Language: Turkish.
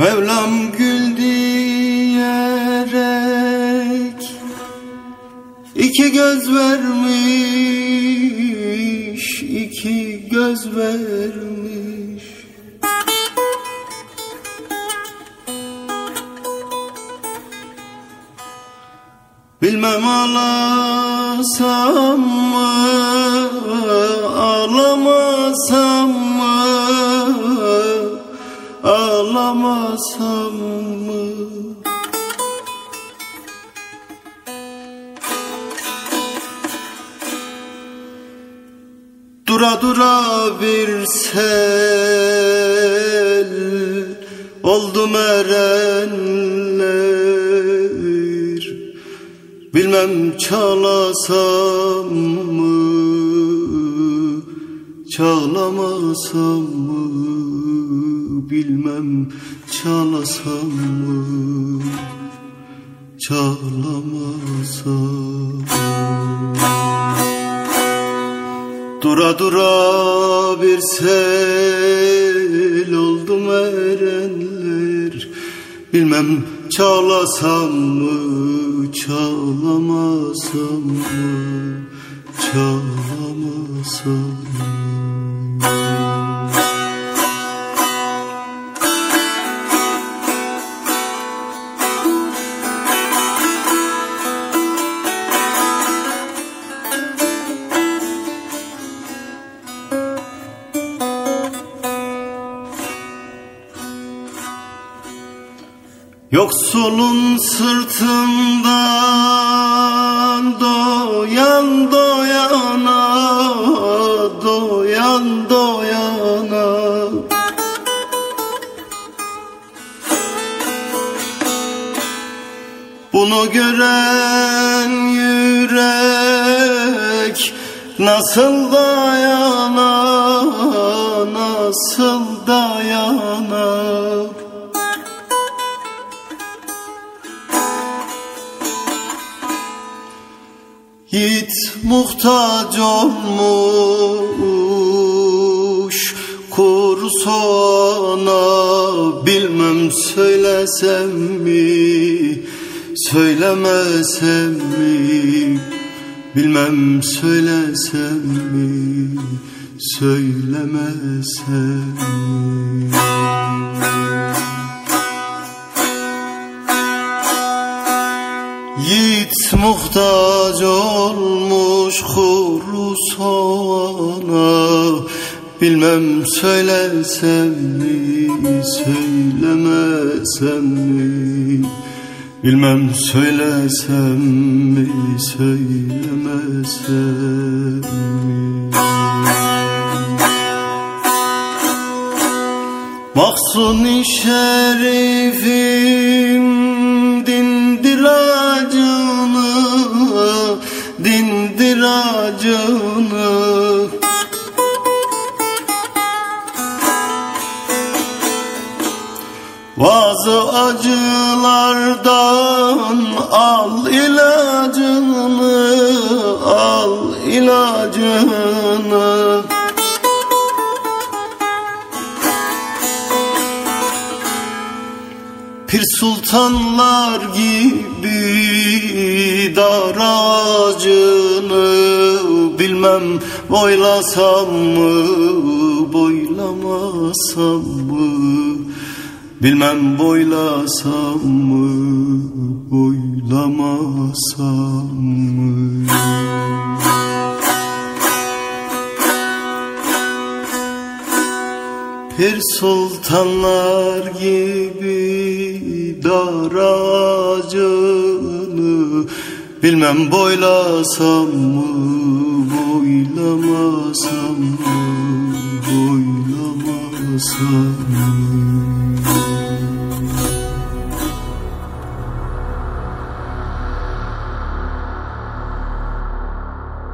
Mevlam gül diyerek iki göz vermiş, iki göz vermiş. Bilmem ağlasam mı, ağlamasam mı, ağlamasam mı? Dura dura bir sel oldum erenler Bilmem çalasam mı Çağlamasam mı Bilmem çalasam mı Çağlamasam mı Dura dura bir sel oldum erenler Bilmem çağlasam mı, çağlamasam mı, çağlamasam mı? Yoksulun sırtından doyan doyana Doyan doyana. Bunu gören yürek nasıl dayana Nasıl dayana Yiğit muhtaç olmuş Kuru soğana bilmem söylesem mi Söylemesem mi Bilmem söylesem mi Söylemesem mi Muhtaç olmuş kuru soğana Bilmem söylesem mi, söylemesem mi? Bilmem söylesem mi, söylemesem mi? Mahsuni şerifim dindir Dindir acını Bazı acılardan al ilacını Al ilacını Pir sultanlar gibi dar ağacını Bilmem boylasam mı, boylamasam mı? Bilmem boylasam mı, boylamasam mı Pir sultanlar gibi dar ağacını Bilmem boylasam mı, boylamasam mı, boylamasam mı